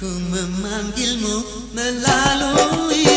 Ku memanggilmu melalui